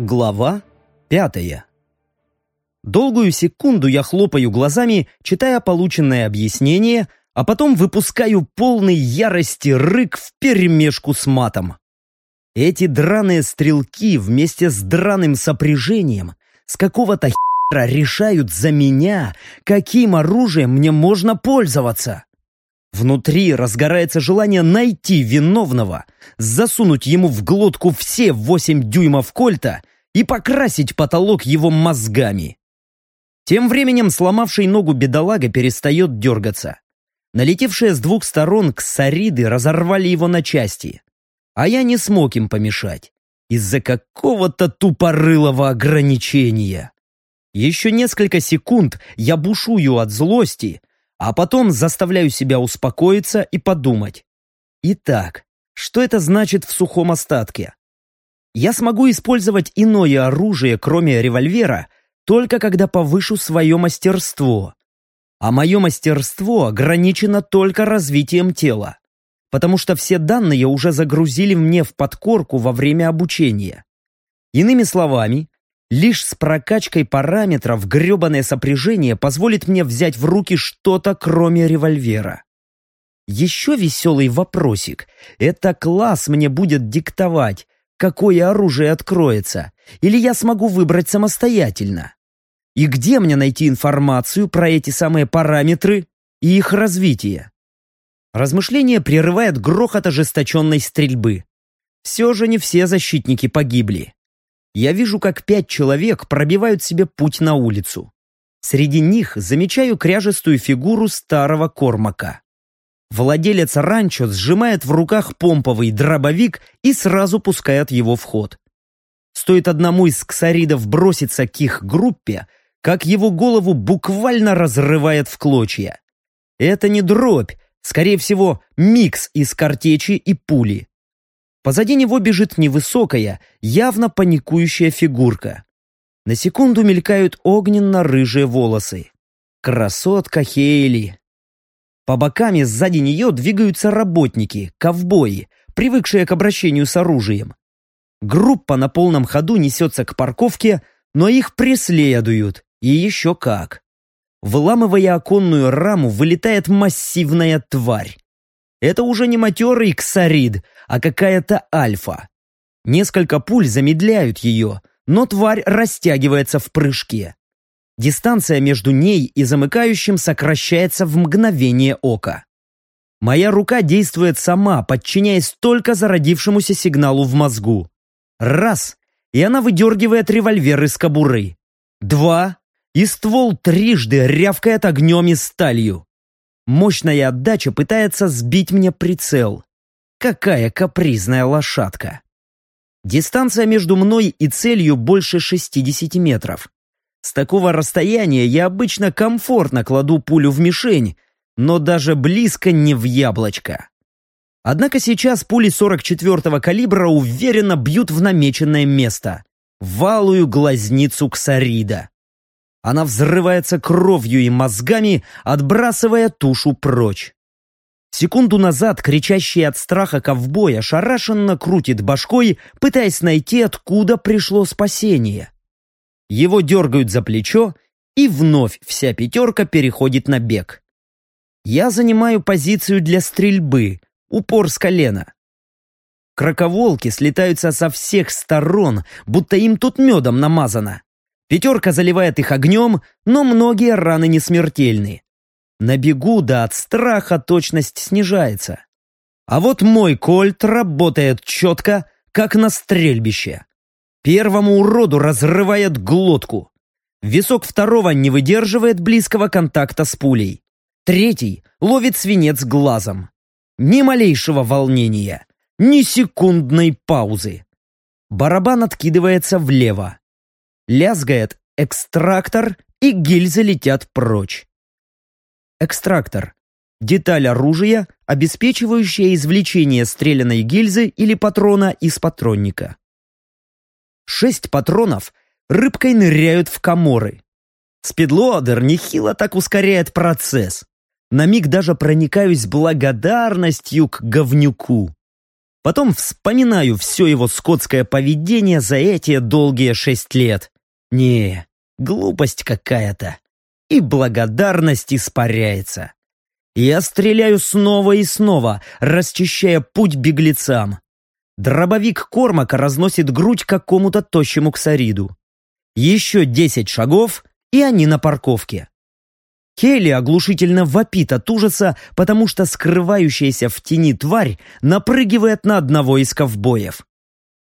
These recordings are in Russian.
Глава пятая Долгую секунду я хлопаю глазами, читая полученное объяснение, а потом выпускаю полный ярости рык вперемешку с матом. Эти драные стрелки вместе с драным сопряжением с какого-то хера решают за меня, каким оружием мне можно пользоваться. Внутри разгорается желание найти виновного, засунуть ему в глотку все восемь дюймов кольта и покрасить потолок его мозгами. Тем временем сломавший ногу бедолага перестает дергаться. Налетевшие с двух сторон ксариды разорвали его на части. А я не смог им помешать. Из-за какого-то тупорылого ограничения. Еще несколько секунд я бушую от злости, а потом заставляю себя успокоиться и подумать. Итак, что это значит в сухом остатке? Я смогу использовать иное оружие, кроме револьвера, только когда повышу свое мастерство. А мое мастерство ограничено только развитием тела, потому что все данные уже загрузили мне в подкорку во время обучения. Иными словами, Лишь с прокачкой параметров гребаное сопряжение позволит мне взять в руки что-то кроме револьвера. Еще веселый вопросик. Это класс мне будет диктовать, какое оружие откроется, или я смогу выбрать самостоятельно? И где мне найти информацию про эти самые параметры и их развитие? Размышление прерывает грохот ожесточенной стрельбы. Все же не все защитники погибли я вижу, как пять человек пробивают себе путь на улицу. Среди них замечаю кряжестую фигуру старого Кормака. Владелец ранчо сжимает в руках помповый дробовик и сразу пускает его в ход. Стоит одному из ксаридов броситься к их группе, как его голову буквально разрывает в клочья. Это не дробь, скорее всего, микс из картечи и пули. Позади него бежит невысокая, явно паникующая фигурка. На секунду мелькают огненно-рыжие волосы. Красотка Хейли. По бокам сзади нее двигаются работники, ковбои, привыкшие к обращению с оружием. Группа на полном ходу несется к парковке, но их преследуют, и еще как. Выламывая оконную раму, вылетает массивная тварь. Это уже не матерый ксарид, а какая-то альфа. Несколько пуль замедляют ее, но тварь растягивается в прыжке. Дистанция между ней и замыкающим сокращается в мгновение ока. Моя рука действует сама, подчиняясь только зародившемуся сигналу в мозгу. Раз, и она выдергивает револьвер из кобуры. Два, и ствол трижды рявкает огнем и сталью. Мощная отдача пытается сбить мне прицел. Какая капризная лошадка. Дистанция между мной и целью больше 60 метров. С такого расстояния я обычно комфортно кладу пулю в мишень, но даже близко не в яблочко. Однако сейчас пули 44-го калибра уверенно бьют в намеченное место — валую глазницу ксарида. Она взрывается кровью и мозгами, отбрасывая тушу прочь. Секунду назад кричащий от страха ковбой ошарашенно крутит башкой, пытаясь найти, откуда пришло спасение. Его дергают за плечо, и вновь вся пятерка переходит на бег. Я занимаю позицию для стрельбы, упор с колена. Краковолки слетаются со всех сторон, будто им тут медом намазано. Пятерка заливает их огнем, но многие раны не смертельны. На бегу, да от страха точность снижается. А вот мой кольт работает четко, как на стрельбище. Первому уроду разрывает глотку. Висок второго не выдерживает близкого контакта с пулей. Третий ловит свинец глазом. Ни малейшего волнения, ни секундной паузы. Барабан откидывается влево лязгает экстрактор, и гильзы летят прочь. Экстрактор. Деталь оружия, обеспечивающая извлечение стреляной гильзы или патрона из патронника. Шесть патронов рыбкой ныряют в коморы. Спидлодер нехило так ускоряет процесс. На миг даже проникаюсь благодарностью к говнюку. Потом вспоминаю все его скотское поведение за эти долгие шесть лет. Не, глупость какая-то. И благодарность испаряется. Я стреляю снова и снова, расчищая путь беглецам. Дробовик Кормака разносит грудь какому-то тощему ксариду. Еще десять шагов, и они на парковке. Келли оглушительно вопит от ужаса, потому что скрывающаяся в тени тварь напрыгивает на одного из ковбоев.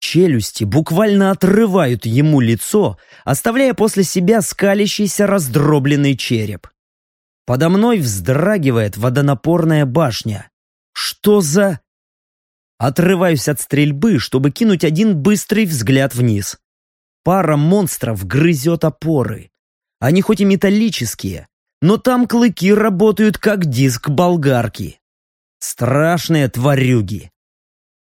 Челюсти буквально отрывают ему лицо, оставляя после себя скалящийся раздробленный череп. Подо мной вздрагивает водонапорная башня. Что за... Отрываюсь от стрельбы, чтобы кинуть один быстрый взгляд вниз. Пара монстров грызет опоры. Они хоть и металлические, но там клыки работают как диск болгарки. Страшные тварюги.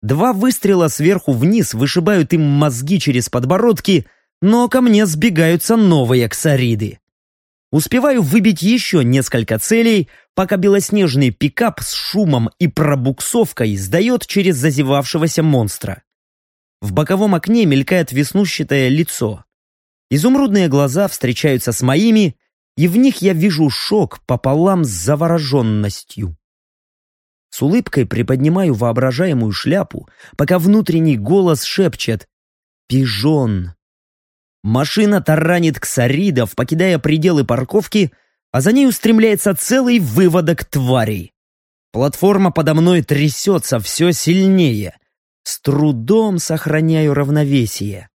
Два выстрела сверху вниз вышибают им мозги через подбородки, но ко мне сбегаются новые ксариды. Успеваю выбить еще несколько целей, пока белоснежный пикап с шумом и пробуксовкой сдает через зазевавшегося монстра. В боковом окне мелькает веснущатое лицо. Изумрудные глаза встречаются с моими, и в них я вижу шок пополам с завороженностью. С улыбкой приподнимаю воображаемую шляпу, пока внутренний голос шепчет «Пижон». Машина таранит к Саридов, покидая пределы парковки, а за ней устремляется целый выводок тварей. Платформа подо мной трясется все сильнее. С трудом сохраняю равновесие.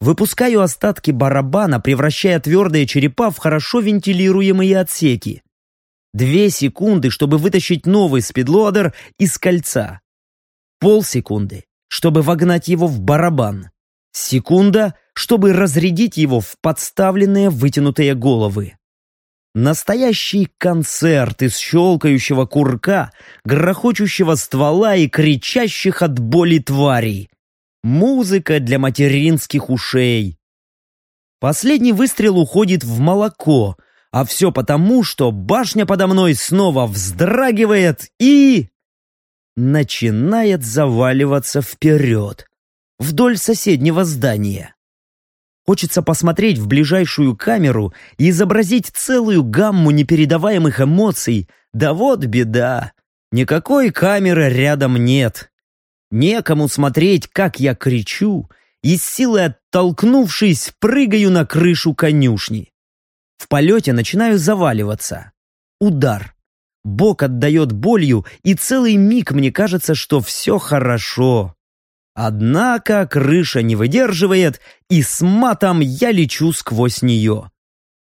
Выпускаю остатки барабана, превращая твердые черепа в хорошо вентилируемые отсеки. Две секунды, чтобы вытащить новый спидлодер из кольца. Полсекунды, чтобы вогнать его в барабан. Секунда, чтобы разрядить его в подставленные вытянутые головы. Настоящий концерт из щелкающего курка, грохочущего ствола и кричащих от боли тварей. Музыка для материнских ушей. Последний выстрел уходит в молоко, а все потому, что башня подо мной снова вздрагивает и... начинает заваливаться вперед, вдоль соседнего здания. Хочется посмотреть в ближайшую камеру и изобразить целую гамму непередаваемых эмоций, да вот беда, никакой камеры рядом нет. Некому смотреть, как я кричу, и с силой оттолкнувшись, прыгаю на крышу конюшни. В полете начинаю заваливаться. Удар. Бок отдает болью, и целый миг мне кажется, что все хорошо. Однако крыша не выдерживает, и с матом я лечу сквозь нее.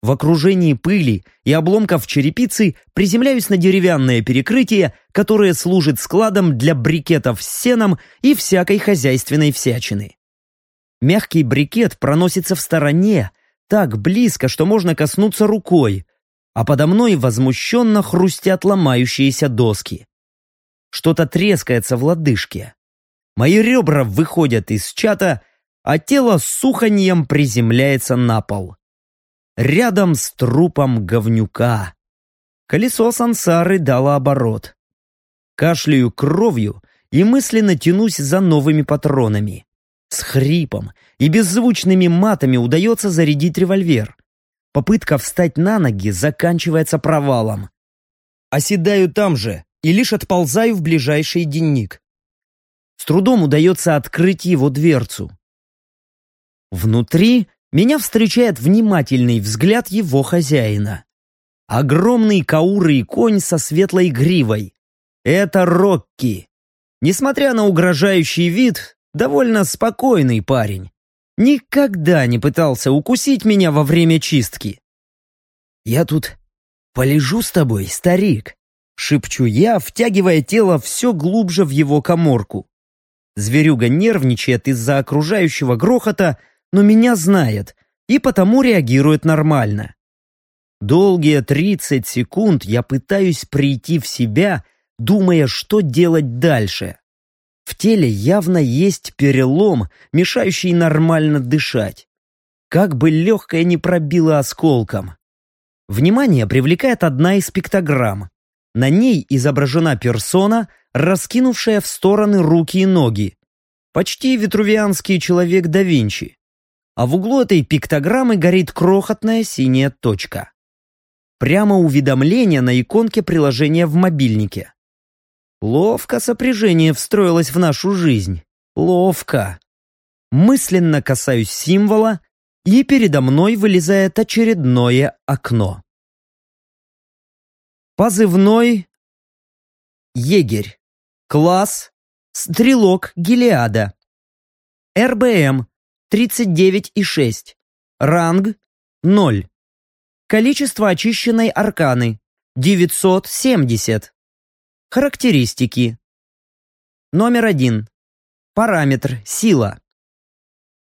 В окружении пыли и обломков черепицы приземляюсь на деревянное перекрытие, которое служит складом для брикетов с сеном и всякой хозяйственной всячины. Мягкий брикет проносится в стороне, так близко, что можно коснуться рукой, а подо мной возмущенно хрустят ломающиеся доски. Что-то трескается в лодыжке. Мои ребра выходят из чата, а тело с суханьем приземляется на пол рядом с трупом говнюка. Колесо сансары дало оборот. Кашляю кровью и мысленно тянусь за новыми патронами. С хрипом и беззвучными матами удается зарядить револьвер. Попытка встать на ноги заканчивается провалом. Оседаю там же и лишь отползаю в ближайший денник. С трудом удается открыть его дверцу. Внутри меня встречает внимательный взгляд его хозяина. Огромный каурый конь со светлой гривой. Это Рокки. Несмотря на угрожающий вид, довольно спокойный парень. Никогда не пытался укусить меня во время чистки. «Я тут полежу с тобой, старик», — шепчу я, втягивая тело все глубже в его коморку. Зверюга нервничает из-за окружающего грохота, но меня знает и потому реагирует нормально. Долгие 30 секунд я пытаюсь прийти в себя, думая, что делать дальше. В теле явно есть перелом, мешающий нормально дышать. Как бы легкое не пробило осколком. Внимание привлекает одна из пиктограмм. На ней изображена персона, раскинувшая в стороны руки и ноги. Почти витрувианский человек да Винчи. А в углу этой пиктограммы горит крохотная синяя точка. Прямо уведомление на иконке приложения в мобильнике. Ловко сопряжение встроилось в нашу жизнь. Ловко. Мысленно касаюсь символа, и передо мной вылезает очередное окно. Позывной Егерь. Класс Стрелок Гелиада. РБМ 39,6. Ранг 0. Количество очищенной арканы 970. Характеристики. Номер 1. Параметр сила.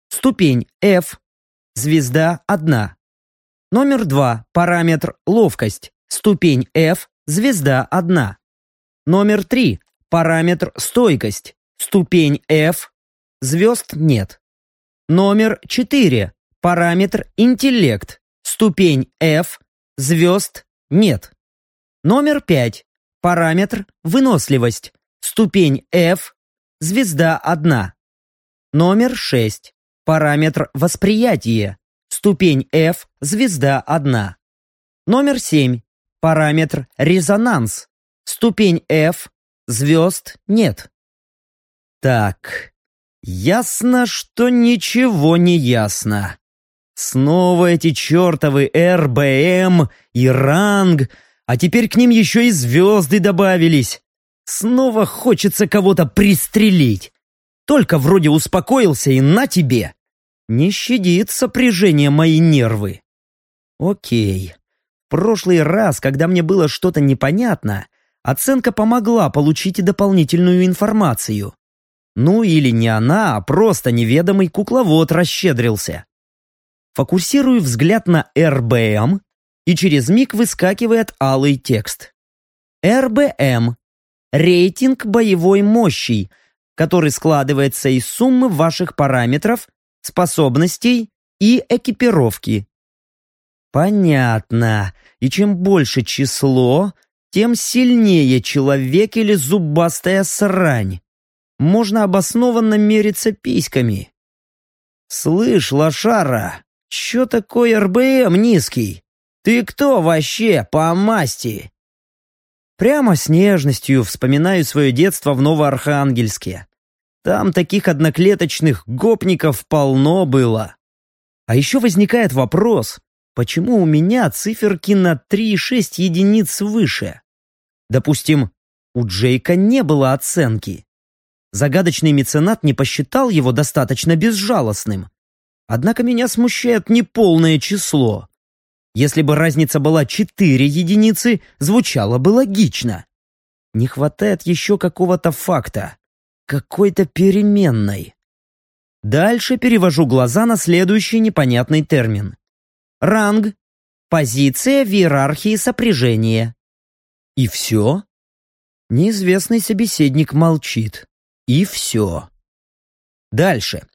Ступень F. Звезда 1. Номер 2. Параметр ловкость. Ступень F. Звезда 1. Номер 3. Параметр «Стойкость». Ступень F. Звезд нет. Номер 4. Параметр «Интеллект». Ступень F. Звезд нет. Номер 5. Параметр «Выносливость». Ступень F. Звезда 1. Номер 6. Параметр «Восприятие». Ступень F. Звезда 1. Номер 7. Параметр «Резонанс». Ступень F. Звезд нет. Так, ясно, что ничего не ясно. Снова эти чертовы РБМ и ранг, а теперь к ним еще и звезды добавились. Снова хочется кого-то пристрелить. Только вроде успокоился и на тебе. Не щадит сопряжение мои нервы. Окей. В прошлый раз, когда мне было что-то непонятно, Оценка помогла получить дополнительную информацию. Ну или не она, а просто неведомый кукловод расщедрился. Фокусирую взгляд на РБМ, и через миг выскакивает алый текст. РБМ – рейтинг боевой мощи, который складывается из суммы ваших параметров, способностей и экипировки. Понятно. И чем больше число, тем сильнее человек или зубастая срань. Можно обоснованно мериться письками. «Слышь, лошара, чё такой РБМ низкий? Ты кто вообще по масти?» Прямо с нежностью вспоминаю свое детство в Новоархангельске. Там таких одноклеточных гопников полно было. А еще возникает вопрос, почему у меня циферки на 3,6 единиц выше? Допустим, у Джейка не было оценки. Загадочный меценат не посчитал его достаточно безжалостным. Однако меня смущает неполное число. Если бы разница была 4 единицы, звучало бы логично. Не хватает еще какого-то факта, какой-то переменной. Дальше перевожу глаза на следующий непонятный термин. Ранг. Позиция в иерархии сопряжения. И все? Неизвестный собеседник молчит. И все. Дальше.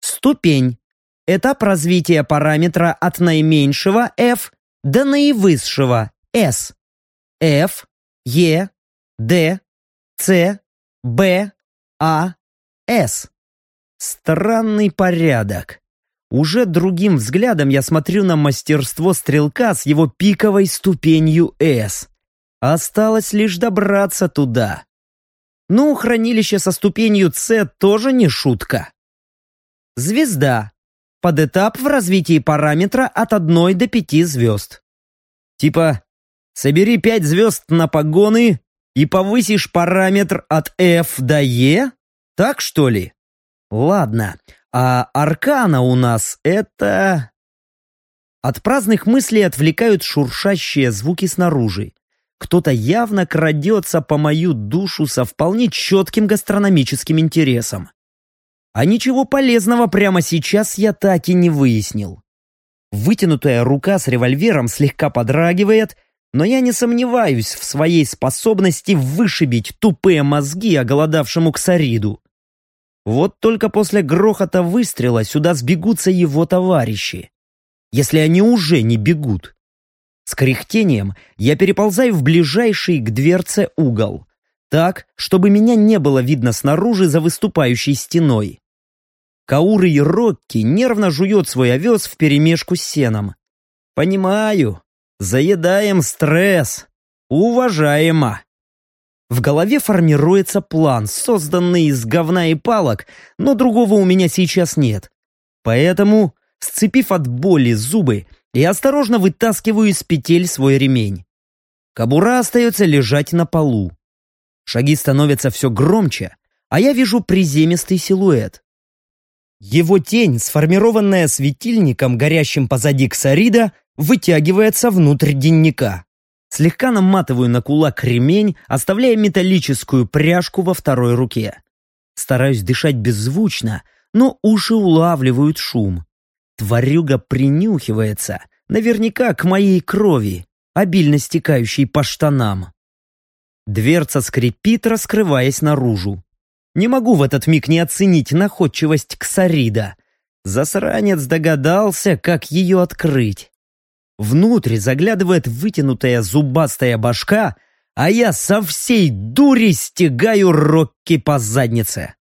Ступень. Этап развития параметра от наименьшего f до наивысшего s. F, E, D, C, B, A, S. Странный порядок. Уже другим взглядом я смотрю на мастерство стрелка с его пиковой ступенью S. Осталось лишь добраться туда. Ну, хранилище со ступенью С тоже не шутка. Звезда. Под этап в развитии параметра от 1 до 5 звезд. Типа, собери 5 звезд на погоны и повысишь параметр от F до E? Так что ли? Ладно, а аркана у нас это... От праздных мыслей отвлекают шуршащие звуки снаружи. Кто-то явно крадется по мою душу со вполне четким гастрономическим интересом. А ничего полезного прямо сейчас я так и не выяснил. Вытянутая рука с револьвером слегка подрагивает, но я не сомневаюсь в своей способности вышибить тупые мозги оголодавшему ксариду. Вот только после грохота выстрела сюда сбегутся его товарищи. Если они уже не бегут. С кряхтением я переползаю в ближайший к дверце угол. Так, чтобы меня не было видно снаружи за выступающей стеной. Кауры и Рокки нервно жует свой овес вперемешку с сеном. Понимаю, заедаем стресс. Уважаемо. В голове формируется план, созданный из говна и палок, но другого у меня сейчас нет. Поэтому, сцепив от боли зубы, я осторожно вытаскиваю из петель свой ремень. Кобура остается лежать на полу. Шаги становятся все громче, а я вижу приземистый силуэт. Его тень, сформированная светильником, горящим позади Ксарида, вытягивается внутрь денника. Слегка наматываю на кулак ремень, оставляя металлическую пряжку во второй руке. Стараюсь дышать беззвучно, но уши улавливают шум. Тварюга принюхивается, наверняка к моей крови, обильно стекающей по штанам. Дверца скрипит, раскрываясь наружу. Не могу в этот миг не оценить находчивость Ксарида. Засранец догадался, как ее открыть. Внутрь заглядывает вытянутая зубастая башка, а я со всей дури стегаю Рокки по заднице.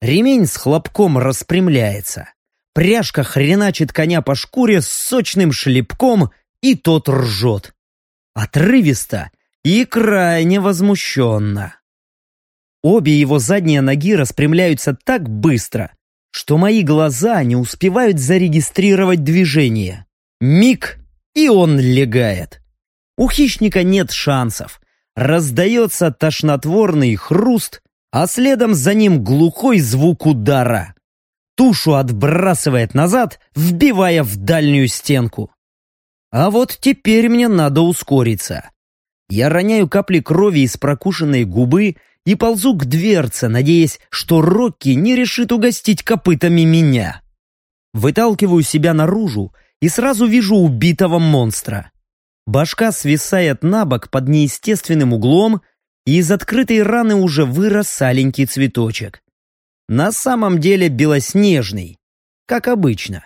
Ремень с хлопком распрямляется. Пряжка хреначит коня по шкуре с сочным шлепком, и тот ржет. Отрывисто и крайне возмущенно. Обе его задние ноги распрямляются так быстро, что мои глаза не успевают зарегистрировать движение. Миг, и он легает. У хищника нет шансов. Раздается тошнотворный хруст, а следом за ним глухой звук удара. Тушу отбрасывает назад, вбивая в дальнюю стенку. А вот теперь мне надо ускориться. Я роняю капли крови из прокушенной губы и ползу к дверце, надеясь, что Рокки не решит угостить копытами меня. Выталкиваю себя наружу и сразу вижу убитого монстра. Башка свисает на бок под неестественным углом, и из открытой раны уже вырос аленький цветочек. На самом деле белоснежный, как обычно.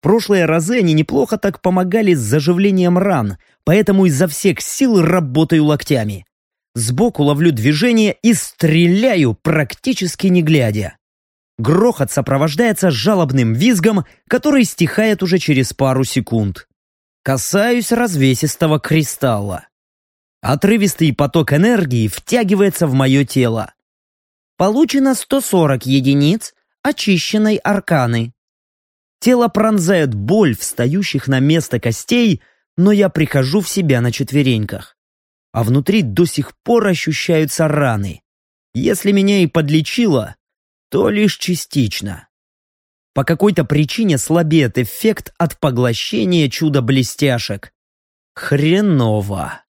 Прошлые разы они неплохо так помогали с заживлением ран, поэтому изо всех сил работаю локтями. Сбоку ловлю движение и стреляю, практически не глядя. Грохот сопровождается жалобным визгом, который стихает уже через пару секунд. Касаюсь развесистого кристалла. Отрывистый поток энергии втягивается в мое тело. Получено 140 единиц очищенной арканы. Тело пронзает боль встающих на место костей, но я прихожу в себя на четвереньках. А внутри до сих пор ощущаются раны. Если меня и подлечило, то лишь частично. По какой-то причине слабеет эффект от поглощения чудо-блестяшек. Хреново.